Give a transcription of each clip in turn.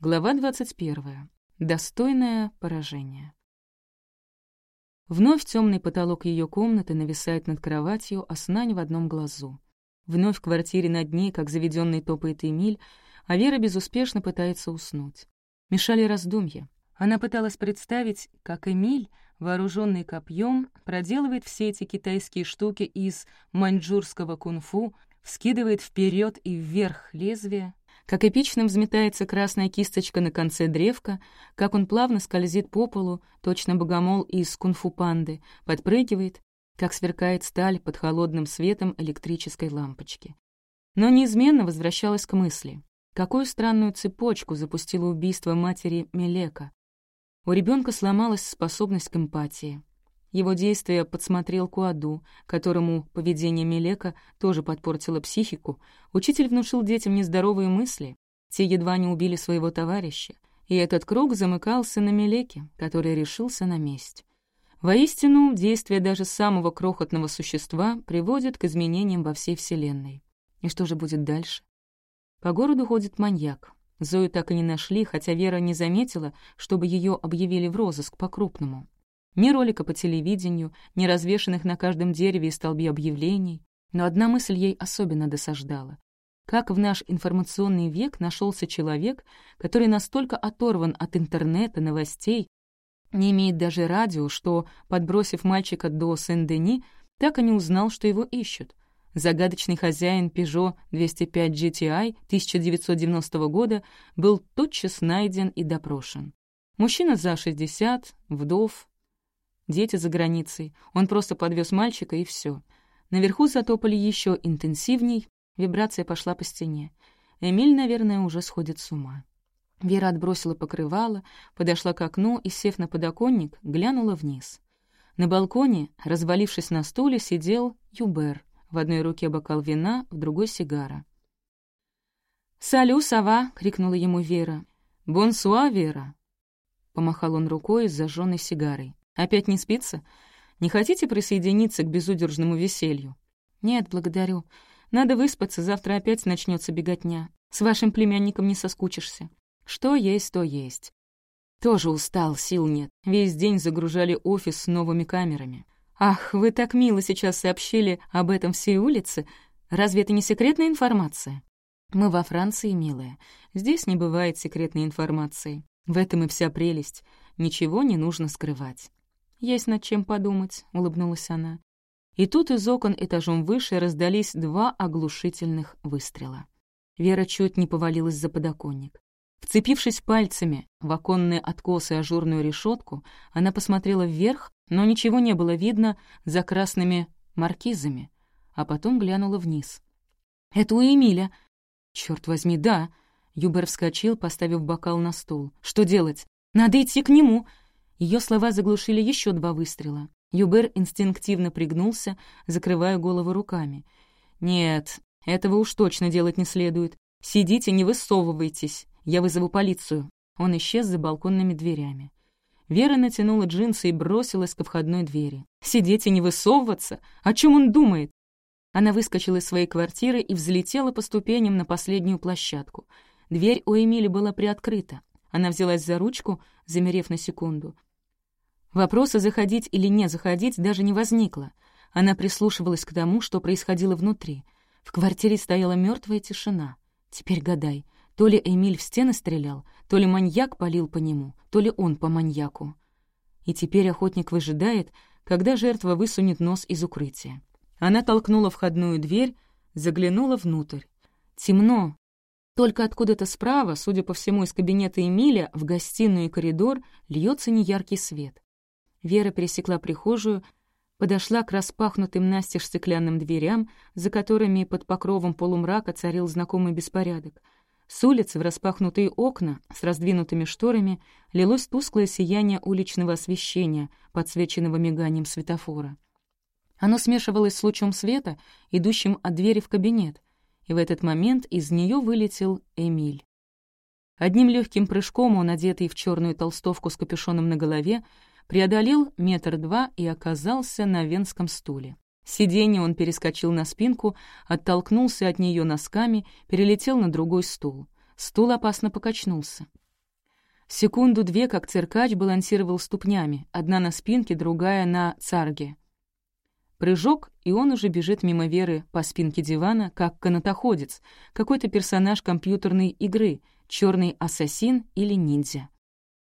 Глава 21. Достойное поражение. Вновь темный потолок ее комнаты нависает над кроватью, а сна не в одном глазу. Вновь в квартире над ней, как заведенный топает Эмиль, а Вера безуспешно пытается уснуть. Мешали раздумья. Она пыталась представить, как Эмиль, вооруженный копьем, проделывает все эти китайские штуки из маньчжурского кунг-фу, вскидывает вперед и вверх лезвие, как эпично взметается красная кисточка на конце древка, как он плавно скользит по полу, точно богомол из кунфу панды, подпрыгивает, как сверкает сталь под холодным светом электрической лампочки. Но неизменно возвращалась к мысли. Какую странную цепочку запустило убийство матери Мелека? У ребенка сломалась способность к эмпатии. Его действия подсмотрел Куаду, которому поведение Мелека тоже подпортило психику. Учитель внушил детям нездоровые мысли. Те едва не убили своего товарища. И этот круг замыкался на Мелеке, который решился на месть. Воистину, действия даже самого крохотного существа приводят к изменениям во всей Вселенной. И что же будет дальше? По городу ходит маньяк. Зою так и не нашли, хотя Вера не заметила, чтобы ее объявили в розыск по-крупному. Ни ролика по телевидению, ни развешанных на каждом дереве и столбе объявлений. Но одна мысль ей особенно досаждала. Как в наш информационный век нашелся человек, который настолько оторван от интернета, новостей, не имеет даже радио, что, подбросив мальчика до Сен-Дени, так и не узнал, что его ищут. Загадочный хозяин Peugeot 205 GTI 1990 года был тотчас найден и допрошен. Мужчина за 60, вдов, дети за границей. Он просто подвез мальчика, и все. Наверху затопали еще интенсивней, вибрация пошла по стене. Эмиль, наверное, уже сходит с ума. Вера отбросила покрывало, подошла к окну и, сев на подоконник, глянула вниз. На балконе, развалившись на стуле, сидел Юбер. В одной руке бокал вина, в другой — сигара. «Салю, сова!» — крикнула ему Вера. «Бонсуа, Вера!» Помахал он рукой с зажженной сигарой. Опять не спится? Не хотите присоединиться к безудержному веселью? Нет, благодарю. Надо выспаться, завтра опять начнется беготня. С вашим племянником не соскучишься. Что есть, то есть. Тоже устал, сил нет. Весь день загружали офис с новыми камерами. Ах, вы так мило сейчас сообщили об этом всей улице. Разве это не секретная информация? Мы во Франции, милая. Здесь не бывает секретной информации. В этом и вся прелесть. Ничего не нужно скрывать. «Есть над чем подумать», — улыбнулась она. И тут из окон этажом выше раздались два оглушительных выстрела. Вера чуть не повалилась за подоконник. Вцепившись пальцами в оконные откосы и ажурную решетку, она посмотрела вверх, но ничего не было видно за красными маркизами, а потом глянула вниз. «Это у Эмиля!» «Чёрт возьми, да!» Юбер вскочил, поставив бокал на стол. «Что делать? Надо идти к нему!» Ее слова заглушили еще два выстрела. Юбер инстинктивно пригнулся, закрывая голову руками. «Нет, этого уж точно делать не следует. Сидите, не высовывайтесь. Я вызову полицию». Он исчез за балконными дверями. Вера натянула джинсы и бросилась ко входной двери. «Сидеть и не высовываться? О чем он думает?» Она выскочила из своей квартиры и взлетела по ступеням на последнюю площадку. Дверь у Эмили была приоткрыта. Она взялась за ручку, замерев на секунду. Вопроса, заходить или не заходить, даже не возникло. Она прислушивалась к тому, что происходило внутри. В квартире стояла мертвая тишина. Теперь гадай, то ли Эмиль в стены стрелял, то ли маньяк палил по нему, то ли он по маньяку. И теперь охотник выжидает, когда жертва высунет нос из укрытия. Она толкнула входную дверь, заглянула внутрь. Темно. Только откуда-то справа, судя по всему из кабинета Эмиля, в гостиную и коридор льется неяркий свет. Вера пересекла прихожую, подошла к распахнутым настежь стеклянным дверям, за которыми под покровом полумрака царил знакомый беспорядок. С улицы в распахнутые окна с раздвинутыми шторами лилось тусклое сияние уличного освещения, подсвеченного миганием светофора. Оно смешивалось с лучом света, идущим от двери в кабинет, и в этот момент из нее вылетел Эмиль. Одним легким прыжком он, одетый в черную толстовку с капюшоном на голове, преодолел метр два и оказался на венском стуле. Сиденье он перескочил на спинку, оттолкнулся от нее носками, перелетел на другой стул. Стул опасно покачнулся. Секунду-две, как циркач, балансировал ступнями, одна на спинке, другая на царге. Прыжок, и он уже бежит мимо Веры по спинке дивана, как канатоходец, какой-то персонаж компьютерной игры, черный ассасин или ниндзя.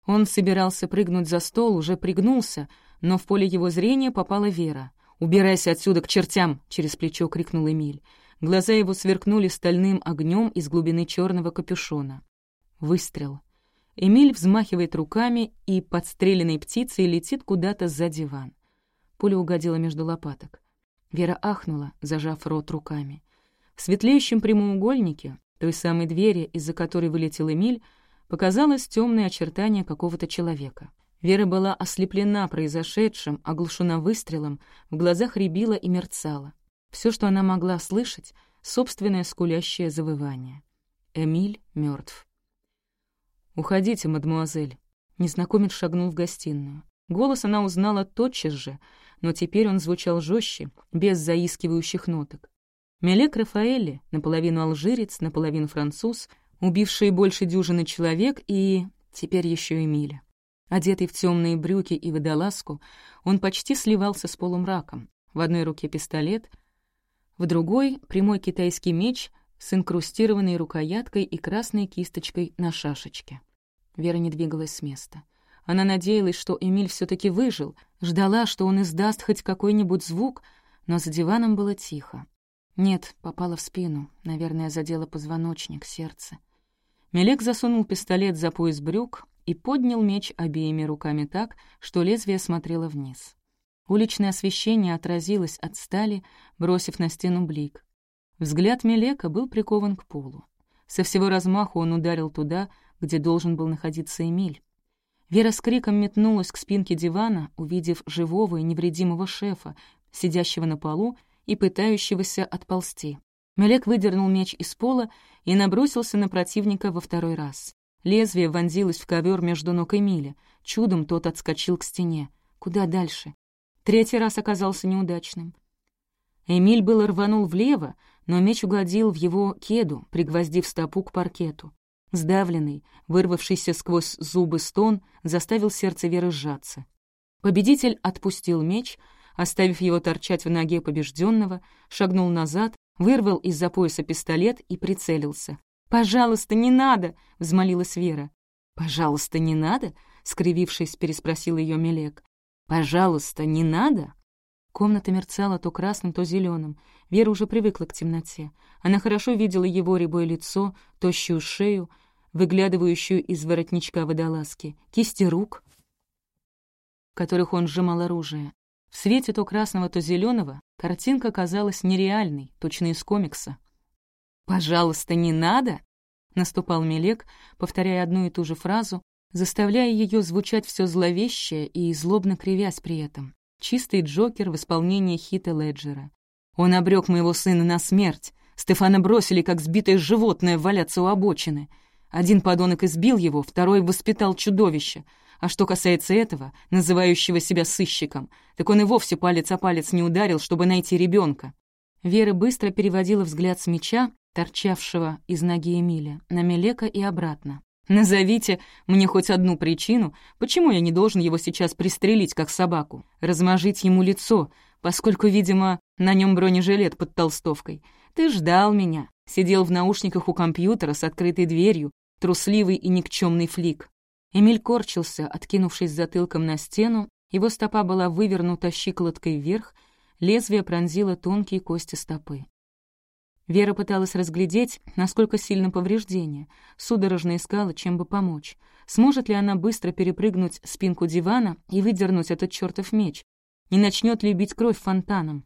Он собирался прыгнуть за стол, уже пригнулся, но в поле его зрения попала Вера. «Убирайся отсюда к чертям!» — через плечо крикнул Эмиль. Глаза его сверкнули стальным огнем из глубины черного капюшона. Выстрел. Эмиль взмахивает руками, и подстреленной птицей летит куда-то за диван. Пуля угодила между лопаток. Вера ахнула, зажав рот руками. В светлеющем прямоугольнике, той самой двери, из-за которой вылетел Эмиль, показалось темное очертание какого-то человека. Вера была ослеплена произошедшим, оглушена выстрелом, в глазах рябила и мерцала. Все, что она могла слышать — собственное скулящее завывание. Эмиль мертв. «Уходите, мадмуазель». Незнакомец шагнул в гостиную. Голос она узнала тотчас же, но теперь он звучал жестче, без заискивающих ноток. Мелек Рафаэлли, наполовину алжирец, наполовину француз, убивший больше дюжины человек и теперь еще Эмиля. Одетый в темные брюки и водолазку, он почти сливался с полумраком. В одной руке пистолет, в другой — прямой китайский меч с инкрустированной рукояткой и красной кисточкой на шашечке. Вера не двигалась с места. Она надеялась, что Эмиль все таки выжил, ждала, что он издаст хоть какой-нибудь звук, но за диваном было тихо. Нет, попала в спину, наверное, задела позвоночник, сердце. Мелек засунул пистолет за пояс брюк и поднял меч обеими руками так, что лезвие смотрело вниз. Уличное освещение отразилось от стали, бросив на стену блик. Взгляд Мелека был прикован к полу. Со всего размаху он ударил туда, где должен был находиться Эмиль. Вера с криком метнулась к спинке дивана, увидев живого и невредимого шефа, сидящего на полу и пытающегося отползти. Мелек выдернул меч из пола и набросился на противника во второй раз. Лезвие вонзилось в ковер между ног Эмиля. Чудом тот отскочил к стене. Куда дальше? Третий раз оказался неудачным. Эмиль было рванул влево, но меч угодил в его кеду, пригвоздив стопу к паркету. Сдавленный, вырвавшийся сквозь зубы стон, заставил сердце Веры сжаться. Победитель отпустил меч, оставив его торчать в ноге побежденного, шагнул назад, вырвал из-за пояса пистолет и прицелился. «Пожалуйста, не надо!» — взмолилась Вера. «Пожалуйста, не надо?» — скривившись, переспросил ее Мелек. «Пожалуйста, не надо?» Комната мерцала то красным, то зеленым. Вера уже привыкла к темноте. Она хорошо видела его рябое лицо, тощую шею, выглядывающую из воротничка водолазки, кисти рук, в которых он сжимал оружие. Свете то красного, то зеленого картинка казалась нереальной, точно из комикса. «Пожалуйста, не надо!» — наступал Мелек, повторяя одну и ту же фразу, заставляя ее звучать все зловеще и злобно кривясь при этом. Чистый Джокер в исполнении Хита Леджера. Он обрек моего сына на смерть. Стефана бросили, как сбитое животное, валяться у обочины. Один подонок избил его, второй воспитал чудовище. А что касается этого, называющего себя сыщиком, так он и вовсе палец о палец не ударил, чтобы найти ребенка. Вера быстро переводила взгляд с меча, торчавшего из ноги Эмиля, на Мелека и обратно. Назовите мне хоть одну причину, почему я не должен его сейчас пристрелить, как собаку, размажить ему лицо, поскольку, видимо, на нем бронежилет под толстовкой. Ты ждал меня, сидел в наушниках у компьютера с открытой дверью, трусливый и никчемный флик. Эмиль корчился, откинувшись затылком на стену, его стопа была вывернута щиколоткой вверх, лезвие пронзило тонкие кости стопы. Вера пыталась разглядеть, насколько сильно повреждение, судорожно искала, чем бы помочь. Сможет ли она быстро перепрыгнуть спинку дивана и выдернуть этот чертов меч? Не начнет ли бить кровь фонтаном?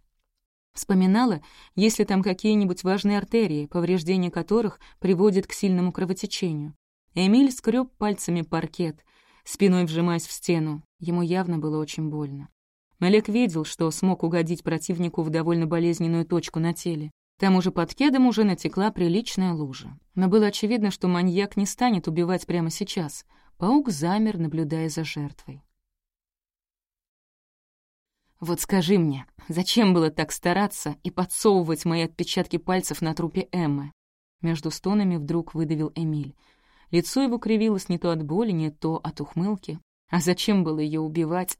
Вспоминала, есть ли там какие-нибудь важные артерии, повреждение которых приводит к сильному кровотечению. Эмиль скреб пальцами паркет, спиной вжимаясь в стену. Ему явно было очень больно. Малек видел, что смог угодить противнику в довольно болезненную точку на теле. Там уже под кедом уже натекла приличная лужа. Но было очевидно, что маньяк не станет убивать прямо сейчас. Паук замер, наблюдая за жертвой. «Вот скажи мне, зачем было так стараться и подсовывать мои отпечатки пальцев на трупе Эммы?» Между стонами вдруг выдавил Эмиль. Лицо его кривилось не то от боли, не то от ухмылки. А зачем было ее убивать?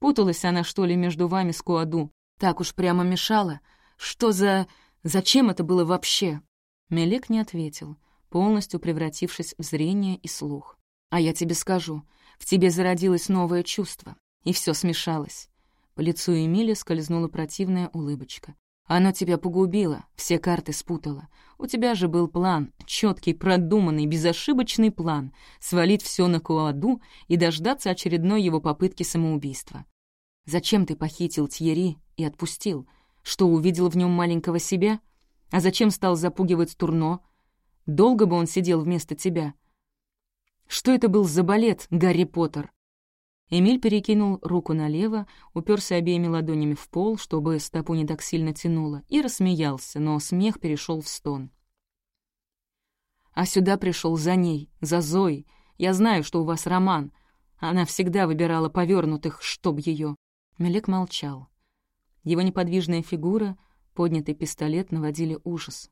Путалась она, что ли, между вами с Куаду? Так уж прямо мешала. Что за... Зачем это было вообще?» Мелек не ответил, полностью превратившись в зрение и слух. «А я тебе скажу, в тебе зародилось новое чувство, и все смешалось». По лицу Эмили скользнула противная улыбочка. «Оно тебя погубило, все карты спутало. У тебя же был план, четкий, продуманный, безошибочный план — свалить все на Куаду и дождаться очередной его попытки самоубийства. Зачем ты похитил Тьери и отпустил? Что, увидел в нем маленького себя? А зачем стал запугивать Турно? Долго бы он сидел вместо тебя? Что это был за балет, Гарри Поттер? Эмиль перекинул руку налево, уперся обеими ладонями в пол, чтобы стопу не так сильно тянуло, и рассмеялся, но смех перешел в стон. «А сюда пришел за ней, за Зоей. Я знаю, что у вас роман. Она всегда выбирала повернутых, чтоб ее. Мелек молчал. Его неподвижная фигура, поднятый пистолет наводили ужас.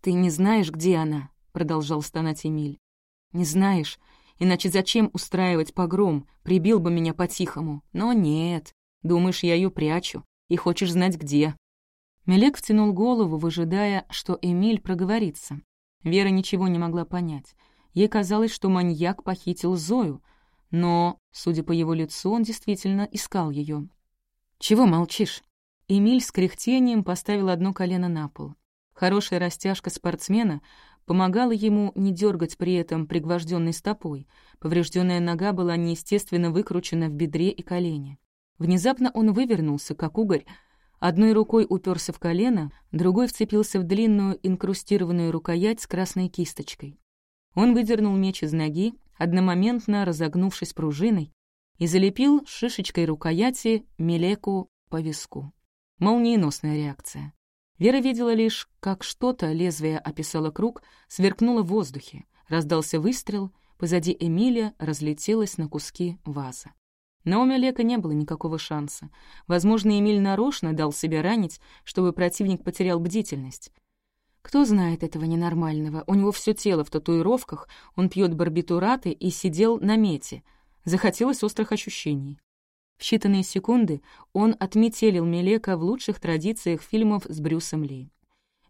«Ты не знаешь, где она?» — продолжал стонать Эмиль. «Не знаешь, иначе зачем устраивать погром? Прибил бы меня по-тихому. Но нет, думаешь, я ее прячу, и хочешь знать, где». Мелек втянул голову, выжидая, что Эмиль проговорится. Вера ничего не могла понять. Ей казалось, что маньяк похитил Зою, но, судя по его лицу, он действительно искал ее. «Чего молчишь?» Эмиль с кряхтением поставил одно колено на пол. Хорошая растяжка спортсмена помогала ему не дергать при этом пригвожденной стопой. Поврежденная нога была неестественно выкручена в бедре и колене. Внезапно он вывернулся, как угорь, одной рукой уперся в колено, другой вцепился в длинную инкрустированную рукоять с красной кисточкой. Он выдернул меч из ноги, одномоментно разогнувшись пружиной, и залепил шишечкой рукояти Мелеку по виску. Молниеносная реакция. Вера видела лишь, как что-то, лезвие описало круг, сверкнуло в воздухе, раздался выстрел, позади Эмиля разлетелась на куски ваза. Но у Мелека не было никакого шанса. Возможно, Эмиль нарочно дал себя ранить, чтобы противник потерял бдительность. Кто знает этого ненормального? У него все тело в татуировках, он пьет барбитураты и сидел на мете. Захотелось острых ощущений. В считанные секунды он отметелил Мелека в лучших традициях фильмов с Брюсом Ли.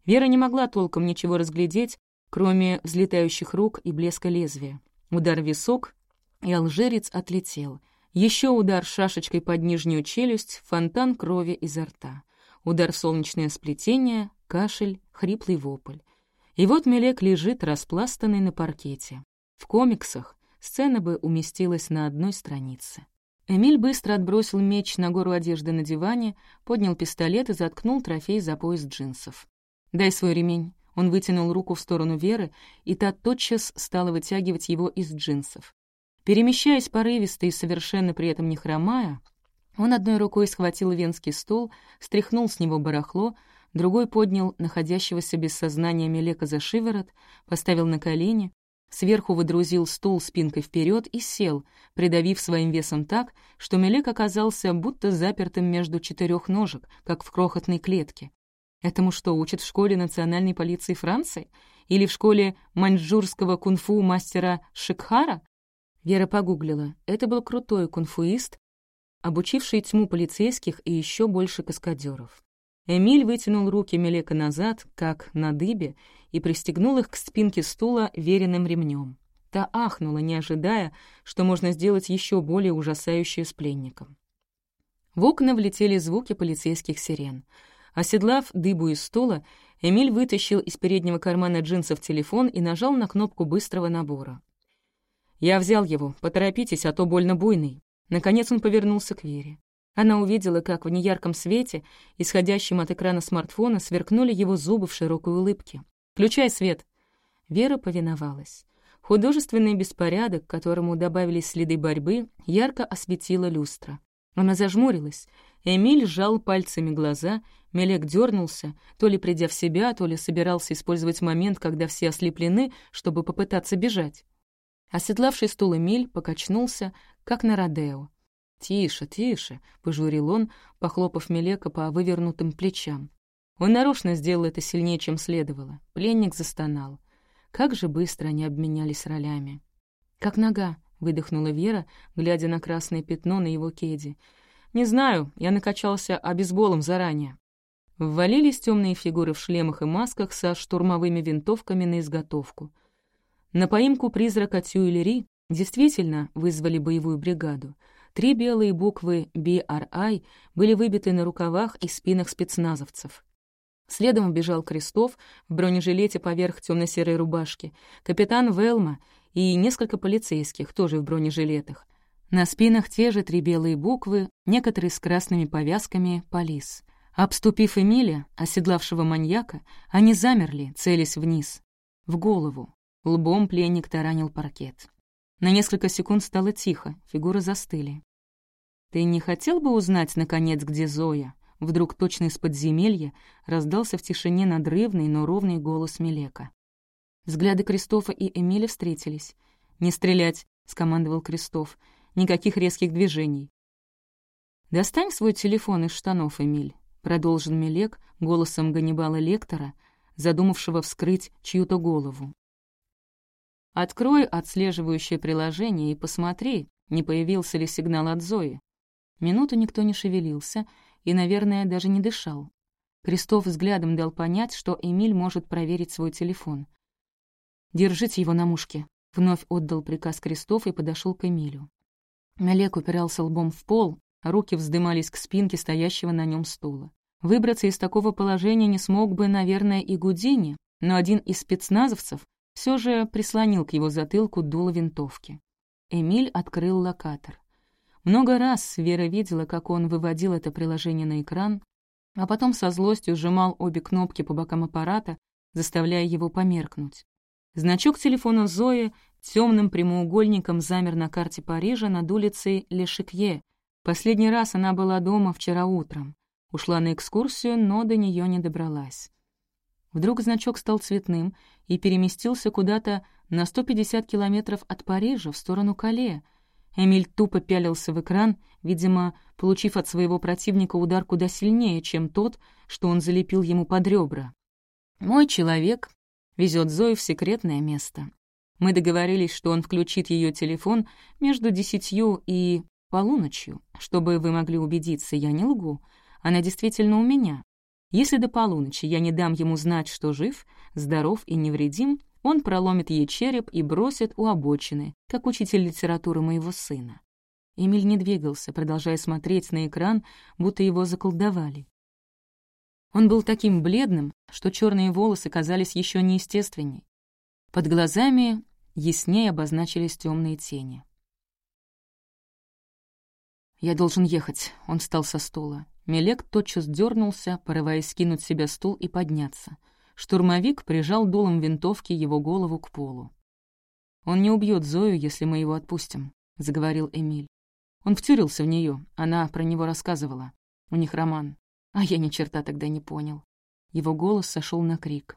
Вера не могла толком ничего разглядеть, кроме взлетающих рук и блеска лезвия. Удар в висок, и алжерец отлетел. Еще удар шашечкой под нижнюю челюсть, фонтан крови изо рта. Удар солнечное сплетение, кашель, хриплый вопль. И вот Мелек лежит распластанный на паркете. В комиксах сцена бы уместилась на одной странице. Эмиль быстро отбросил меч на гору одежды на диване, поднял пистолет и заткнул трофей за пояс джинсов. «Дай свой ремень». Он вытянул руку в сторону Веры, и та тотчас стала вытягивать его из джинсов. Перемещаясь порывисто и совершенно при этом не хромая, он одной рукой схватил венский стул, стряхнул с него барахло, другой поднял находящегося без сознания Мелека за шиворот, поставил на колени, Сверху выдрузил стул спинкой вперед и сел, придавив своим весом так, что Мелек оказался будто запертым между четырех ножек, как в крохотной клетке. Этому что, учат в школе национальной полиции Франции? Или в школе маньчжурского кунг-фу мастера Шикхара? Вера погуглила. Это был крутой кунг-фуист, обучивший тьму полицейских и еще больше каскадеров. Эмиль вытянул руки Мелека назад, как на дыбе, и пристегнул их к спинке стула веренным ремнем. Та ахнула, не ожидая, что можно сделать еще более ужасающее с пленником. В окна влетели звуки полицейских сирен. Оседлав дыбу из стула, Эмиль вытащил из переднего кармана джинсов телефон и нажал на кнопку быстрого набора. «Я взял его. Поторопитесь, а то больно буйный». Наконец он повернулся к Вере. Она увидела, как в неярком свете, исходящем от экрана смартфона, сверкнули его зубы в широкой улыбке. «Включай свет!» Вера повиновалась. Художественный беспорядок, к которому добавились следы борьбы, ярко осветила люстра. Она зажмурилась. Эмиль сжал пальцами глаза, Мелек дернулся, то ли придя в себя, то ли собирался использовать момент, когда все ослеплены, чтобы попытаться бежать. Оседлавший стул Эмиль покачнулся, как на Родео. «Тише, тише», — пожурил он, похлопав Мелека по вывернутым плечам. Он нарочно сделал это сильнее, чем следовало. Пленник застонал. Как же быстро они обменялись ролями. «Как нога?» — выдохнула Вера, глядя на красное пятно на его кеде. «Не знаю, я накачался обезболом заранее». Ввалились темные фигуры в шлемах и масках со штурмовыми винтовками на изготовку. На поимку призрака Тюильри действительно вызвали боевую бригаду. Три белые буквы BRI были выбиты на рукавах и спинах спецназовцев. Следом убежал Крестов в бронежилете поверх темно-серой рубашки, капитан Велма и несколько полицейских, тоже в бронежилетах. На спинах те же три белые буквы, некоторые с красными повязками «Полис». Обступив Эмиля, оседлавшего маньяка, они замерли, целясь вниз. В голову. Лбом пленник таранил паркет. На несколько секунд стало тихо, фигуры застыли. «Ты не хотел бы узнать, наконец, где Зоя?» Вдруг точно из подземелья раздался в тишине надрывный, но ровный голос Мелека. Взгляды Кристофа и Эмиля встретились. «Не стрелять!» — скомандовал Крестов. «Никаких резких движений». «Достань свой телефон из штанов, Эмиль продолжил Мелек голосом Ганнибала Лектора, задумавшего вскрыть чью-то голову. «Открой отслеживающее приложение и посмотри, не появился ли сигнал от Зои». Минуту никто не шевелился и, наверное, даже не дышал. Крестов взглядом дал понять, что Эмиль может проверить свой телефон. «Держите его на мушке», — вновь отдал приказ Крестов и подошел к Эмилю. Мелек упирался лбом в пол, руки вздымались к спинке стоящего на нем стула. Выбраться из такого положения не смог бы, наверное, и Гудини, но один из спецназовцев все же прислонил к его затылку дуло винтовки. Эмиль открыл локатор. Много раз Вера видела, как он выводил это приложение на экран, а потом со злостью сжимал обе кнопки по бокам аппарата, заставляя его померкнуть. Значок телефона Зои темным прямоугольником замер на карте Парижа над улицей Лешикье. Последний раз она была дома вчера утром. Ушла на экскурсию, но до нее не добралась. Вдруг значок стал цветным и переместился куда-то на 150 километров от Парижа в сторону Кале. Эмиль тупо пялился в экран, видимо, получив от своего противника удар куда сильнее, чем тот, что он залепил ему под ребра. «Мой человек везет Зои в секретное место. Мы договорились, что он включит ее телефон между десятью и полуночью, чтобы вы могли убедиться, я не лгу. Она действительно у меня. Если до полуночи я не дам ему знать, что жив, здоров и невредим, он проломит ей череп и бросит у обочины, как учитель литературы моего сына. Эмиль не двигался, продолжая смотреть на экран, будто его заколдовали. Он был таким бледным, что черные волосы казались еще неестественней. Под глазами яснее обозначились темные тени. «Я должен ехать», — он встал со стула. Мелек тотчас дернулся, порываясь скинуть с себя стул и подняться. Штурмовик прижал дулом винтовки его голову к полу. «Он не убьет Зою, если мы его отпустим», — заговорил Эмиль. Он втюрился в нее, она про него рассказывала. У них роман. А я ни черта тогда не понял. Его голос сошел на крик.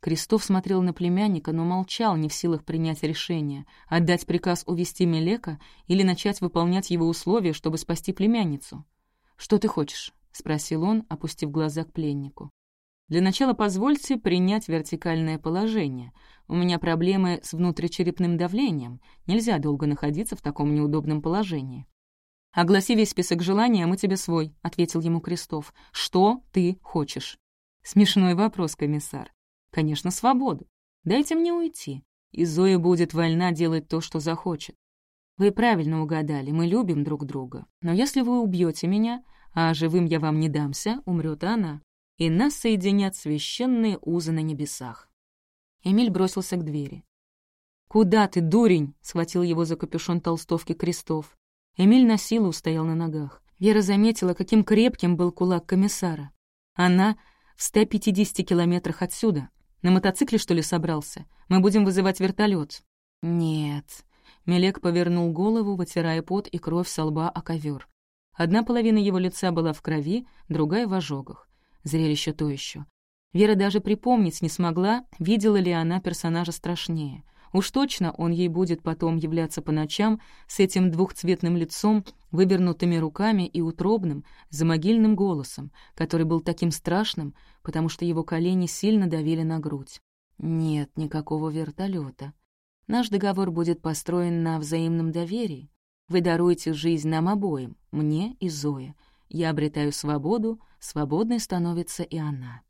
Крестов смотрел на племянника, но молчал, не в силах принять решение, отдать приказ увести Мелека или начать выполнять его условия, чтобы спасти племянницу. «Что ты хочешь?» — спросил он, опустив глаза к пленнику. «Для начала позвольте принять вертикальное положение. У меня проблемы с внутричерепным давлением. Нельзя долго находиться в таком неудобном положении». «Огласи весь список желаний, а мы тебе свой», — ответил ему Крестов. «Что ты хочешь?» Смешной вопрос, комиссар. «Конечно, свободу. Дайте мне уйти, и Зоя будет вольна делать то, что захочет. Вы правильно угадали, мы любим друг друга. Но если вы убьете меня, а живым я вам не дамся, умрет она, и нас соединят священные узы на небесах». Эмиль бросился к двери. «Куда ты, дурень?» — схватил его за капюшон толстовки Крестов. Эмиль на силу стоял на ногах. Вера заметила, каким крепким был кулак комиссара. Она в 150 километрах отсюда. На мотоцикле, что ли, собрался? Мы будем вызывать вертолет. Нет, Мелек повернул голову, вытирая пот и кровь со лба о ковер. Одна половина его лица была в крови, другая — в ожогах. Зрелище то еще. Вера даже припомнить не смогла, видела ли она персонажа страшнее. Уж точно он ей будет потом являться по ночам с этим двухцветным лицом, вывернутыми руками и утробным, замогильным голосом, который был таким страшным, потому что его колени сильно давили на грудь. Нет никакого вертолета. Наш договор будет построен на взаимном доверии. Вы даруете жизнь нам обоим, мне и Зое. Я обретаю свободу, свободной становится и она.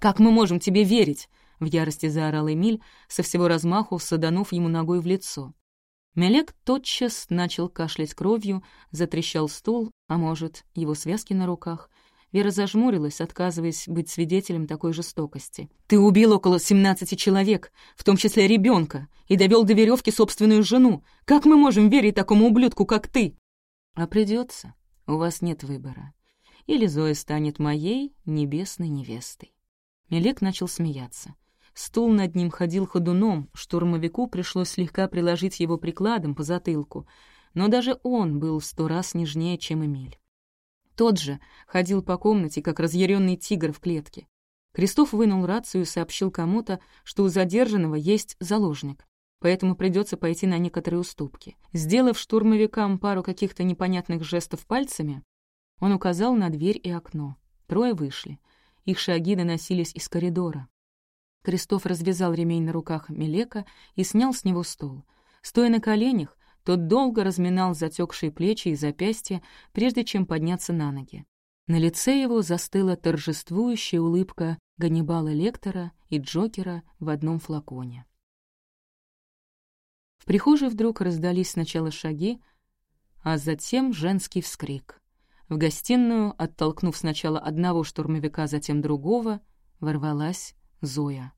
«Как мы можем тебе верить?» — в ярости заорал Эмиль, со всего размаху саданув ему ногой в лицо. Мелек тотчас начал кашлять кровью, затрещал стул, а может, его связки на руках. Вера зажмурилась, отказываясь быть свидетелем такой жестокости. «Ты убил около семнадцати человек, в том числе ребенка, и довел до веревки собственную жену. Как мы можем верить такому ублюдку, как ты?» «А придется. У вас нет выбора. Или Зоя станет моей небесной невестой». Мелек начал смеяться. Стул над ним ходил ходуном, штурмовику пришлось слегка приложить его прикладом по затылку, но даже он был в сто раз нежнее, чем Эмиль. Тот же ходил по комнате, как разъяренный тигр в клетке. Крестов вынул рацию и сообщил кому-то, что у задержанного есть заложник, поэтому придется пойти на некоторые уступки. Сделав штурмовикам пару каких-то непонятных жестов пальцами, он указал на дверь и окно. Трое вышли. Их шаги доносились из коридора. Крестов развязал ремень на руках Мелека и снял с него стол. Стоя на коленях, тот долго разминал затекшие плечи и запястья, прежде чем подняться на ноги. На лице его застыла торжествующая улыбка Ганнибала Лектора и Джокера в одном флаконе. В прихожей вдруг раздались сначала шаги, а затем женский вскрик. В гостиную, оттолкнув сначала одного штурмовика, затем другого, ворвалась Зоя.